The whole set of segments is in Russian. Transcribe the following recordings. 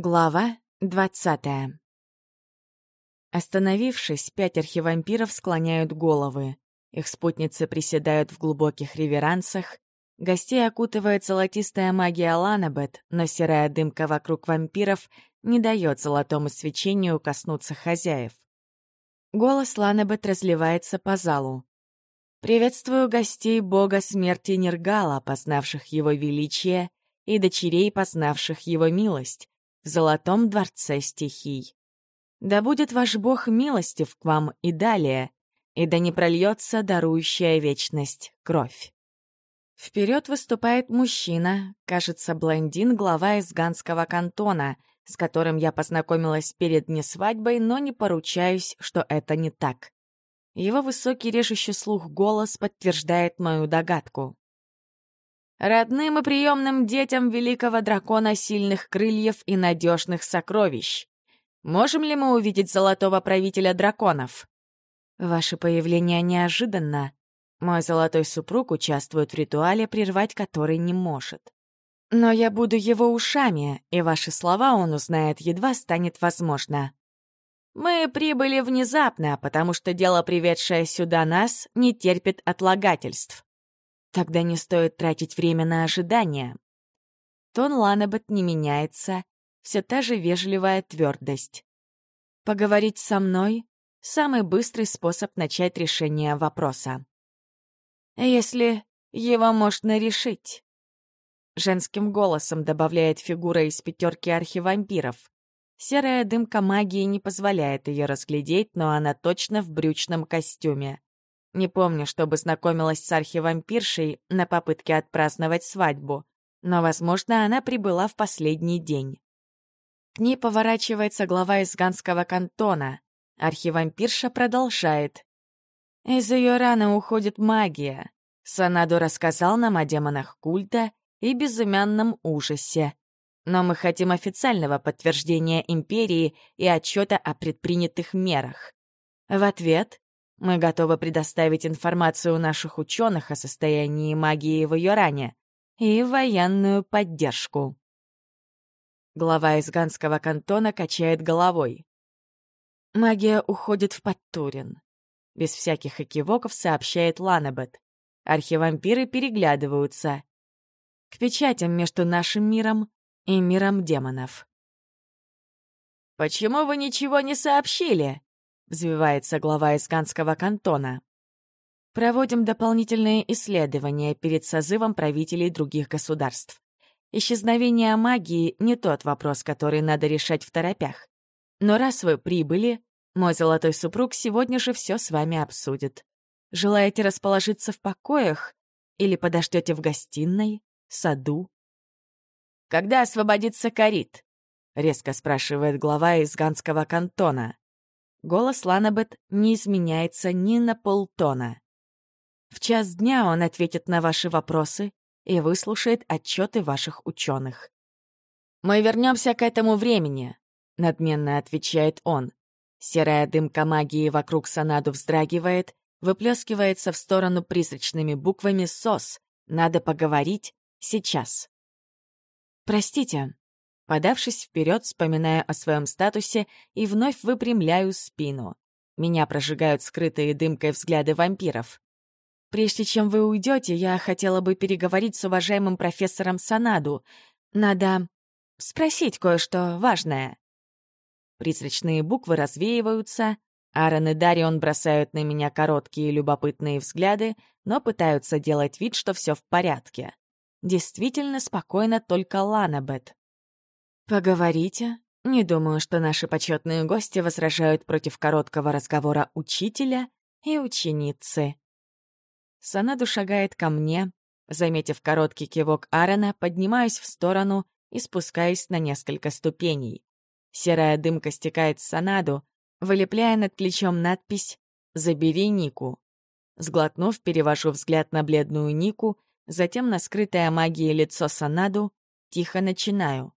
Глава двадцатая Остановившись, пять архивампиров склоняют головы. Их спутницы приседают в глубоких реверансах. Гостей окутывает золотистая магия Ланабет, но серая дымка вокруг вампиров не дает золотому свечению коснуться хозяев. Голос Ланабет разливается по залу. «Приветствую гостей бога смерти Нергала, познавших его величие, и дочерей, познавших его милость, золотом дворце стихий. Да будет ваш Бог милостив к вам и далее, и да не прольется дарующая вечность кровь. Вперед выступает мужчина, кажется, блондин, глава из Ганского кантона, с которым я познакомилась перед несвадьбой, но не поручаюсь, что это не так. Его высокий режущий слух голос подтверждает мою догадку. Родным и приемным детям великого дракона сильных крыльев и надежных сокровищ. Можем ли мы увидеть золотого правителя драконов? Ваше появление неожиданно. Мой золотой супруг участвует в ритуале, прервать который не может. Но я буду его ушами, и ваши слова он узнает, едва станет возможно. Мы прибыли внезапно, потому что дело, приведшее сюда нас, не терпит отлагательств. Тогда не стоит тратить время на ожидание. Тон Ланабет не меняется, все та же вежливая твердость. Поговорить со мной — самый быстрый способ начать решение вопроса. Если его можно решить. Женским голосом добавляет фигура из пятерки архивампиров. Серая дымка магии не позволяет ее разглядеть, но она точно в брючном костюме. Не помню, чтобы знакомилась с архивампиршей на попытке отпраздновать свадьбу, но, возможно, она прибыла в последний день. К ней поворачивается глава из Ганского кантона. Архивампирша продолжает. Из ее раны уходит магия. Санаду рассказал нам о демонах культа и безымянном ужасе. Но мы хотим официального подтверждения Империи и отчета о предпринятых мерах. В ответ мы готовы предоставить информацию наших ученых о состоянии магии в Йоране и военную поддержку. Глава из Ганского кантона качает головой. Магия уходит в Подтурин. Без всяких экивоков сообщает Ланабет. Архивампиры переглядываются. К печатям между нашим миром и миром демонов. «Почему вы ничего не сообщили?» Взвивается глава Исканского кантона. Проводим дополнительные исследования перед созывом правителей других государств. Исчезновение магии — не тот вопрос, который надо решать в торопях. Но раз вы прибыли, мой золотой супруг сегодня же все с вами обсудит. Желаете расположиться в покоях или подождете в гостиной, саду? «Когда освободится Карит?» — резко спрашивает глава из Ганского кантона. Голос Ланабет не изменяется ни на полтона. В час дня он ответит на ваши вопросы и выслушает отчеты ваших ученых. «Мы вернемся к этому времени», — надменно отвечает он. Серая дымка магии вокруг Санаду вздрагивает, выплескивается в сторону призрачными буквами «СОС». Надо поговорить сейчас. «Простите», Подавшись вперед, вспоминая о своем статусе и вновь выпрямляю спину. Меня прожигают скрытые дымкой взгляды вампиров. Прежде чем вы уйдете, я хотела бы переговорить с уважаемым профессором Санаду. Надо спросить кое-что важное. Призрачные буквы развеиваются. Аарон и Дарион бросают на меня короткие любопытные взгляды, но пытаются делать вид, что все в порядке. Действительно спокойно только Ланабет. «Поговорите?» Не думаю, что наши почетные гости возражают против короткого разговора учителя и ученицы. Санаду шагает ко мне. Заметив короткий кивок Аарона, поднимаюсь в сторону и спускаюсь на несколько ступеней. Серая дымка стекает с Санаду, вылепляя над плечом надпись «Забери Нику». Сглотнув, перевожу взгляд на бледную Нику, затем на скрытое магией лицо Санаду, тихо начинаю.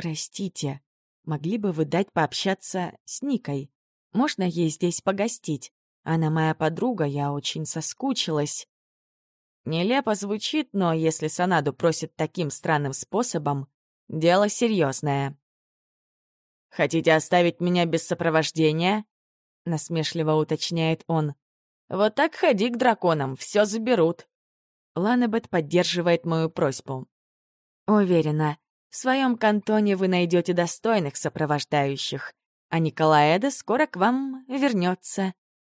«Простите, могли бы вы дать пообщаться с Никой? Можно ей здесь погостить? Она моя подруга, я очень соскучилась». Нелепо звучит, но если Санаду просит таким странным способом, дело серьезное. Хотите оставить меня без сопровождения?» — насмешливо уточняет он. «Вот так ходи к драконам, все заберут». Ланебет поддерживает мою просьбу. «Уверена, в своем кантоне вы найдете достойных сопровождающих, а Николаэда скоро к вам вернется.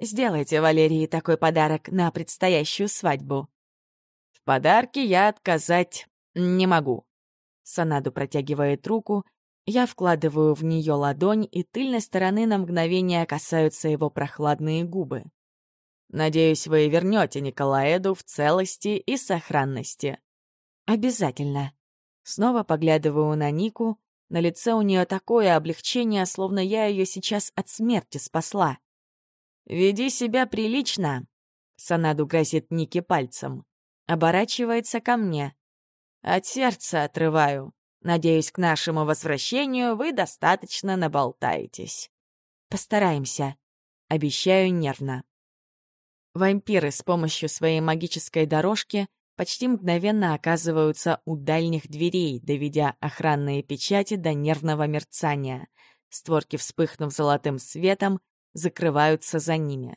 Сделайте Валерии такой подарок на предстоящую свадьбу». «В подарке я отказать не могу». Санаду протягивает руку, я вкладываю в нее ладонь, и тыльной стороны на мгновение касаются его прохладные губы. «Надеюсь, вы вернете Николаэду в целости и сохранности». «Обязательно». Снова поглядываю на Нику, на лице у нее такое облегчение, словно я ее сейчас от смерти спасла. «Веди себя прилично», — Санаду грозит Нике пальцем. Оборачивается ко мне. «От сердца отрываю. Надеюсь, к нашему возвращению вы достаточно наболтаетесь. Постараемся. Обещаю нервно. Вампиры с помощью своей магической дорожки почти мгновенно оказываются у дальних дверей, доведя охранные печати до нервного мерцания. Створки, вспыхнув золотым светом, закрываются за ними.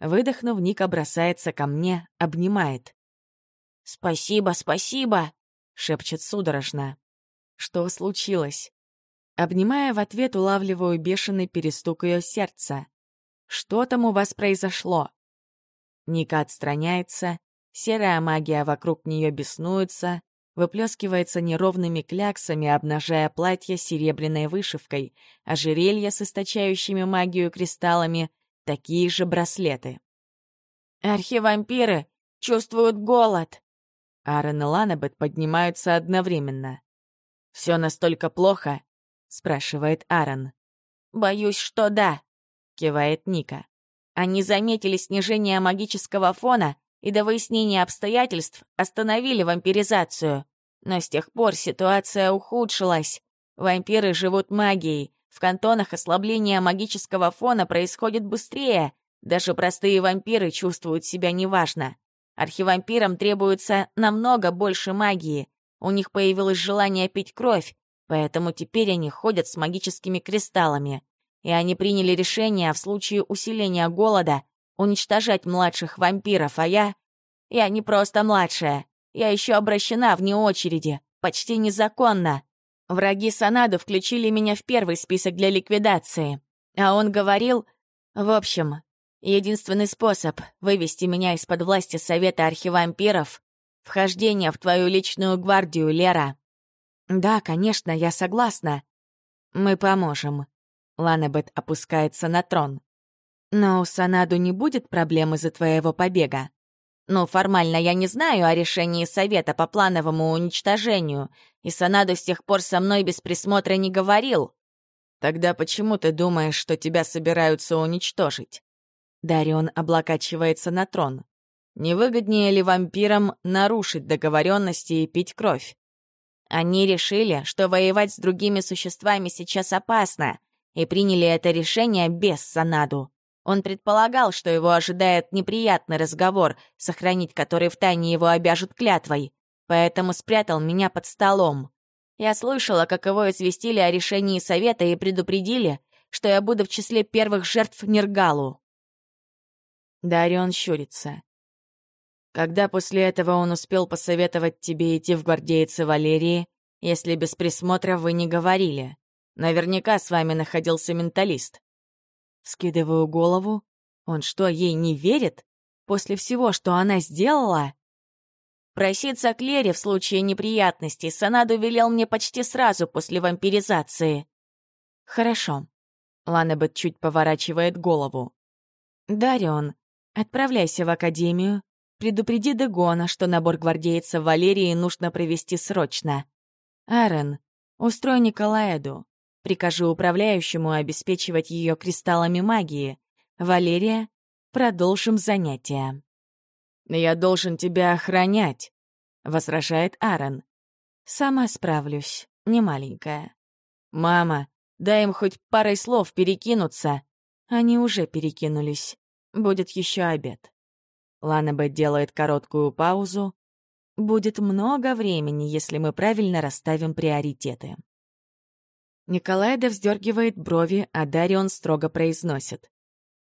Выдохнув, Ника бросается ко мне, обнимает. «Спасибо, спасибо!» — шепчет судорожно. Что случилось? Обнимая в ответ, улавливаю бешеный перестук ее сердца. Что там у вас произошло? Ника отстраняется, серая магия вокруг нее беснуется, выплескивается неровными кляксами, обнажая платье серебряной вышивкой, ожерелья с источающими магию кристаллами, такие же браслеты. «Архивампиры чувствуют голод!» Аарон и Ланабет поднимаются одновременно. «Все настолько плохо?» — спрашивает Аарон. «Боюсь, что да», — кивает Ника. «Они заметили снижение магического фона и до выяснения обстоятельств остановили вампиризацию. Но с тех пор ситуация ухудшилась. Вампиры живут магией. В кантонах ослабление магического фона происходит быстрее. Даже простые вампиры чувствуют себя неважно. Архивампирам требуется намного больше магии, у них появилось желание пить кровь, поэтому теперь они ходят с магическими кристаллами. И они приняли решение в случае усиления голода уничтожать младших вампиров, а я... Я не просто младшая. Я еще обращена вне очереди, почти незаконно. Враги Санаду включили меня в первый список для ликвидации. А он говорил... В общем, единственный способ вывести меня из-под власти Совета Архивампиров Вхождение в твою личную гвардию, Лера. Да, конечно, я согласна. Мы поможем. Ланебет опускается на трон. Но у Санаду не будет проблем из-за твоего побега. Ну, формально я не знаю о решении Совета по плановому уничтожению, и Санаду с тех пор со мной без присмотра не говорил. Тогда почему ты думаешь, что тебя собираются уничтожить? Дарион облокачивается на трон. Не выгоднее ли вампирам нарушить договоренности и пить кровь? Они решили, что воевать с другими существами сейчас опасно, и приняли это решение без Санаду. Он предполагал, что его ожидает неприятный разговор, сохранить который в тайне его обяжут клятвой, поэтому спрятал меня под столом. Я слышала, как его известили о решении совета и предупредили, что я буду в числе первых жертв Нергалу. Дарион щурится. Когда после этого он успел посоветовать тебе идти в гвардейцы Валерии, если без присмотра вы не говорили? Наверняка с вами находился менталист. Скидываю голову. Он что, ей не верит? После всего, что она сделала? Проситься к Лере в случае неприятностей Санаду велел мне почти сразу после вампиризации. Хорошо. Ланебет чуть поворачивает голову. Дарион, отправляйся в академию, Предупреди Дегона, что набор гвардейцев Валерии нужно провести срочно. Арен, устрой Николаэду. Прикажу управляющему обеспечивать ее кристаллами магии. Валерия, продолжим занятия. «Я должен тебя охранять», — возражает Аарон. «Сама справлюсь, не маленькая». «Мама, дай им хоть парой слов перекинуться». Они уже перекинулись. Будет еще обед. Ланабет делает короткую паузу. Будет много времени, если мы правильно расставим приоритеты. Николаеда вздергивает брови, а Дарион строго произносит.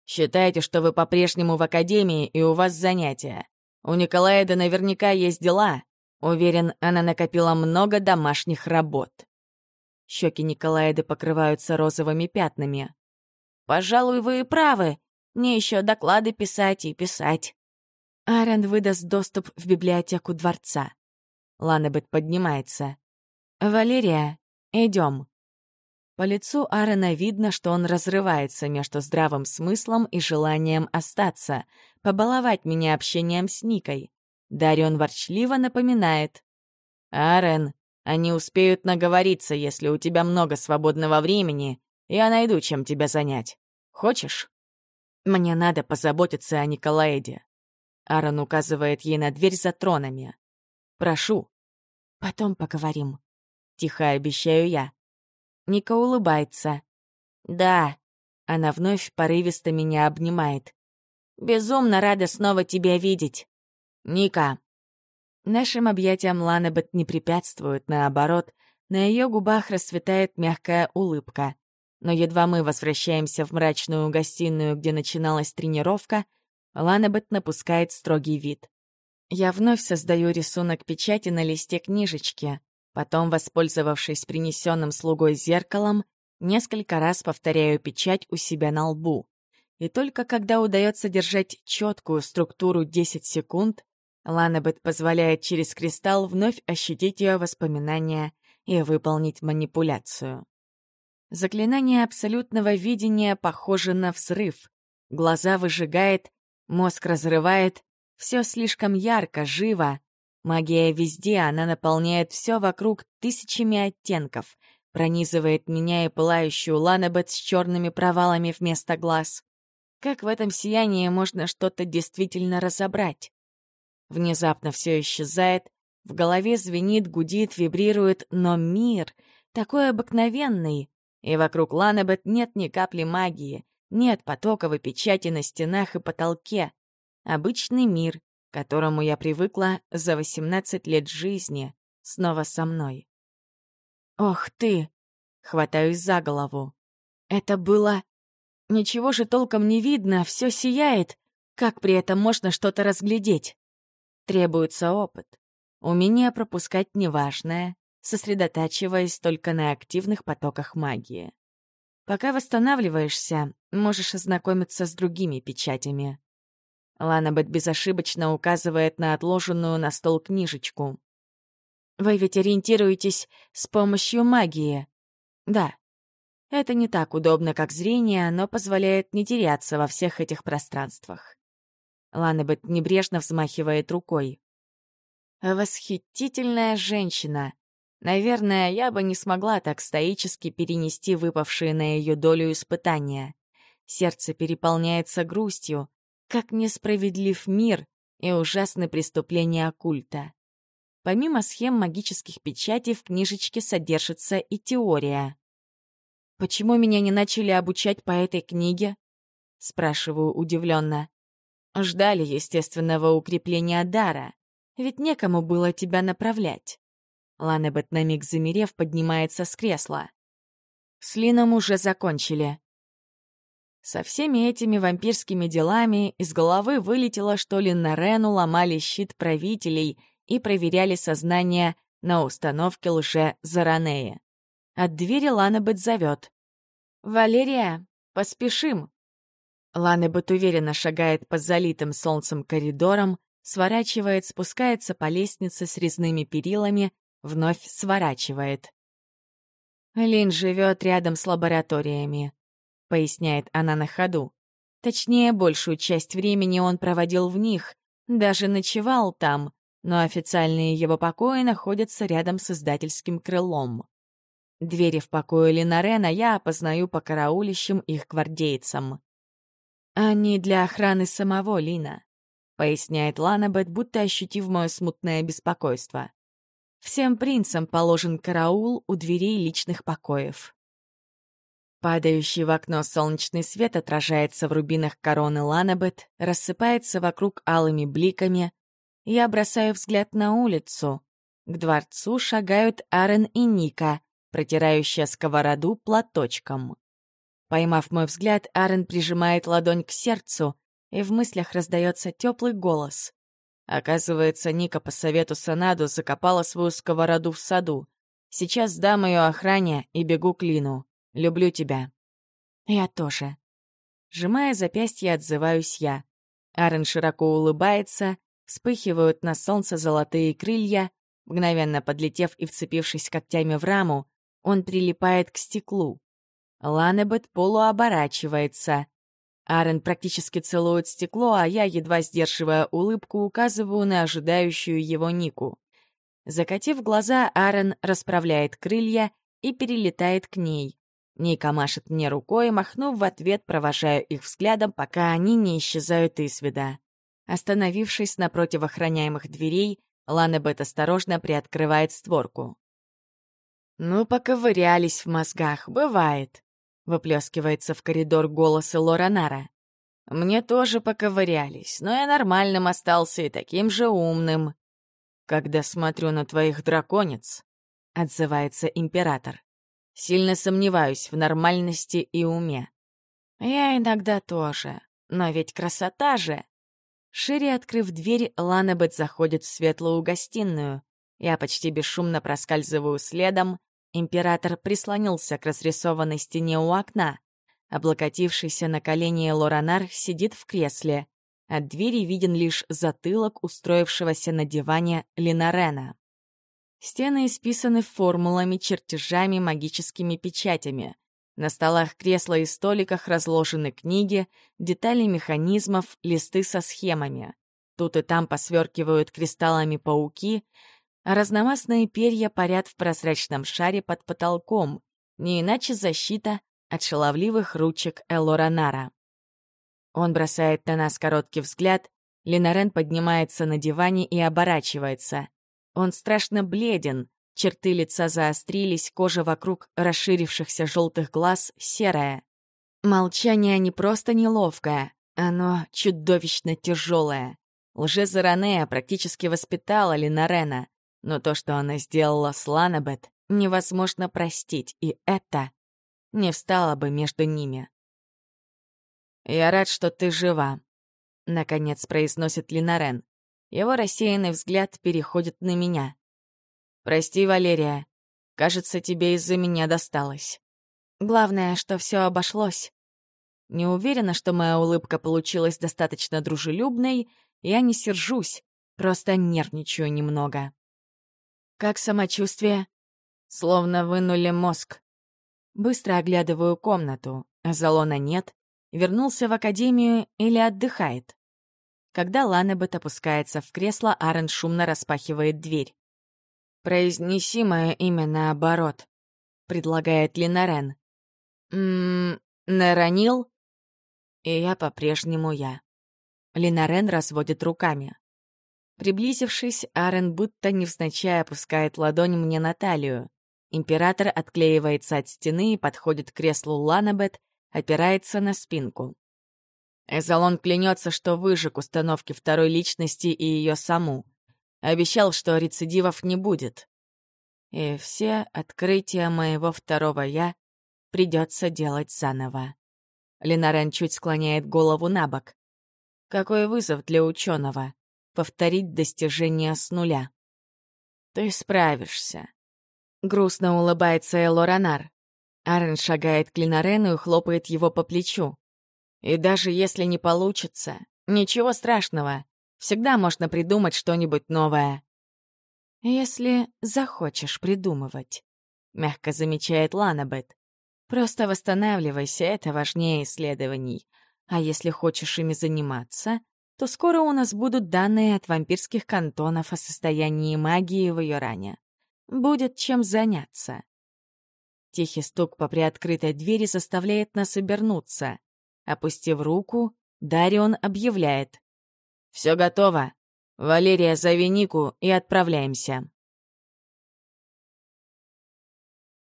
«Считайте, что вы по-прежнему в академии и у вас занятия. У Николаеда наверняка есть дела. Уверен, она накопила много домашних работ». Щеки Николаеды покрываются розовыми пятнами. «Пожалуй, вы и правы. Мне еще доклады писать и писать». Арен выдаст доступ в библиотеку дворца. Ланебет поднимается. «Валерия, идем. По лицу Аарона видно, что он разрывается между здравым смыслом и желанием остаться, побаловать меня общением с Никой. Дарион ворчливо напоминает. «Аарон, они успеют наговориться, если у тебя много свободного времени. Я найду, чем тебя занять. Хочешь?» «Мне надо позаботиться о Николаэде». Аарон указывает ей на дверь за тронами. «Прошу». «Потом поговорим», — тихо обещаю я. Ника улыбается. «Да». Она вновь порывисто меня обнимает. «Безумно рада снова тебя видеть. Ника». Нашим объятиям Ланабет не препятствует, наоборот, на ее губах расцветает мягкая улыбка. Но едва мы возвращаемся в мрачную гостиную, где начиналась тренировка, Ланабет напускает строгий вид. Я вновь создаю рисунок печати на листе книжечки, Потом, воспользовавшись принесенным слугой зеркалом, несколько раз повторяю печать у себя на лбу. И только когда удается держать четкую структуру 10 секунд, Ланабет позволяет через кристалл вновь ощутить ее воспоминания и выполнить манипуляцию. Заклинание абсолютного видения похоже на взрыв. Глаза выжигает, мозг разрывает, все слишком ярко, живо, Магия везде, она наполняет все вокруг тысячами оттенков, пронизывает меня и пылающую Ланебет с черными провалами вместо глаз. Как в этом сиянии можно что-то действительно разобрать? Внезапно все исчезает, в голове звенит, гудит, вибрирует, но мир такой обыкновенный, и вокруг Ланебет нет ни капли магии, нет потоковой печати на стенах и потолке. Обычный мир, которому я привыкла за 18 лет жизни, снова со мной. «Ох ты!» — хватаюсь за голову. «Это было... Ничего же толком не видно, все сияет. Как при этом можно что-то разглядеть? Требуется опыт. Умение пропускать неважное, сосредотачиваясь только на активных потоках магии. Пока восстанавливаешься, можешь ознакомиться с другими печатями. Ланабет безошибочно указывает на отложенную на стол книжечку. «Вы ведь ориентируетесь с помощью магии?» «Да. Это не так удобно, как зрение, но позволяет не теряться во всех этих пространствах». Ланабет небрежно взмахивает рукой. «Восхитительная женщина. Наверное, я бы не смогла так стоически перенести выпавшие на ее долю испытания. Сердце переполняется грустью, как несправедлив мир и ужасны преступления оккульта. Помимо схем магических печатей в книжечке содержится и теория. «Почему меня не начали обучать по этой книге?» — спрашиваю удивленно. «Ждали естественного укрепления дара, ведь некому было тебя направлять». Ланебет на миг замерев поднимается с кресла. «С Лином уже закончили. Со всеми этими вампирскими делами из головы вылетело, что ли на Рену ломали щит правителей и проверяли сознание на установке лже-Заранея. От двери Ланебет зовет. «Валерия, поспешим!» Ланебет уверенно шагает по залитым солнцем коридорам, сворачивает, спускается по лестнице с резными перилами, вновь сворачивает. Лин живет рядом с лабораториями. — поясняет она на ходу. Точнее, большую часть времени он проводил в них, даже ночевал там, но официальные его покои находятся рядом с издательским крылом. Двери в покое Линарена я опознаю по караулищам их гвардейцам. «Они для охраны самого Лина», — поясняет Ланабет, будто ощутив мое смутное беспокойство. «Всем принцам положен караул у дверей личных покоев». Падающий в окно солнечный свет отражается в рубинах короны Ланабет, рассыпается вокруг алыми бликами. Я бросаю взгляд на улицу. К дворцу шагают Арен и Ника, протирающая сковороду платочком. Поймав мой взгляд, Арен прижимает ладонь к сердцу, и в мыслях раздается теплый голос. Оказывается, Ника по совету Санаду закопала свою сковороду в саду. Сейчас сдам ее охране и бегу к Лину. Люблю тебя. Я тоже. Сжимая запястье, отзываюсь я. Арен широко улыбается, вспыхивают на солнце золотые крылья, мгновенно подлетев и вцепившись когтями в раму, он прилипает к стеклу. Ланебет полуоборачивается. Арен практически целует стекло, а я, едва сдерживая улыбку, указываю на ожидающую его Нику. Закатив глаза, Арен расправляет крылья и перелетает к ней. Ника машет мне рукой, махнув в ответ, провожаю их взглядом, пока они не исчезают из вида. Остановившись напротив охраняемых дверей, Ланебет осторожно приоткрывает створку. «Ну, поковырялись в мозгах, бывает», — выплескивается в коридор голос Лоранара. «Мне тоже поковырялись, но я нормальным остался и таким же умным». «Когда смотрю на твоих драконец», — отзывается император, «сильно сомневаюсь в нормальности и уме». «Я иногда тоже, но ведь красота же!» Шире открыв дверь, Ланебет заходит в светлую гостиную. Я почти бесшумно проскальзываю следом, Император прислонился к разрисованной стене у окна. Облокотившийся на колени Лоранар сидит в кресле. От двери виден лишь затылок устроившегося на диване Линарена. Стены исписаны формулами, чертежами, магическими печатями. На столах, кресла и столиках разложены книги, детали механизмов, листы со схемами. Тут и там посверкивают кристаллами пауки, а разномастные перья парят в прозрачном шаре под потолком, не иначе защита от шаловливых ручек Элоранара. Он бросает на нас короткий взгляд, Ленарен поднимается на диване и оборачивается. Он страшно бледен, черты лица заострились, кожа вокруг расширившихся желтых глаз серая. Молчание не просто неловкое, оно чудовищно тяжелое. Лже-Заранея практически воспитала Ленарена, но то, что она сделала с Ланабет, невозможно простить, и это не встало бы между ними. «Я рад, что ты жива», — наконец произносит Линарен. Его рассеянный взгляд переходит на меня. «Прости, Валерия. Кажется, тебе из-за меня досталось. Главное, что все обошлось. Не уверена, что моя улыбка получилась достаточно дружелюбной, я не сержусь, просто нервничаю немного. Как самочувствие? Словно вынули мозг. Быстро оглядываю комнату. Залона нет. Вернулся в академию или отдыхает. Когда Ланебет опускается в кресло, Аарон шумно распахивает дверь. «Произнеси мое имя наоборот», — предлагает Линарен. «Ммм, Неронил?» И я по-прежнему я. Линарен разводит руками. Приблизившись, Арен будто невзначай опускает ладонь мне на талию. Император отклеивается от стены и подходит к креслу Ланабет, опирается на спинку. Эзолон клянется, что выжег установки второй личности и ее саму. Обещал, что рецидивов не будет. И все открытия моего второго «я» придется делать заново. Ленарен чуть склоняет голову на бок. Какой вызов для ученого повторить достижение с нуля. «Ты справишься», — грустно улыбается Элоранар. Арен шагает к Линарену и хлопает его по плечу. «И даже если не получится, ничего страшного. Всегда можно придумать что-нибудь новое». «Если захочешь придумывать», — мягко замечает Ланабет. «Просто восстанавливайся, это важнее исследований. А если хочешь ими заниматься, то скоро у нас будут данные от вампирских кантонов о состоянии магии в Йоране. Будет чем заняться. Тихий стук по приоткрытой двери заставляет нас обернуться. Опустив руку, Дарион объявляет. «Все готово. Валерия, зови Нику и отправляемся».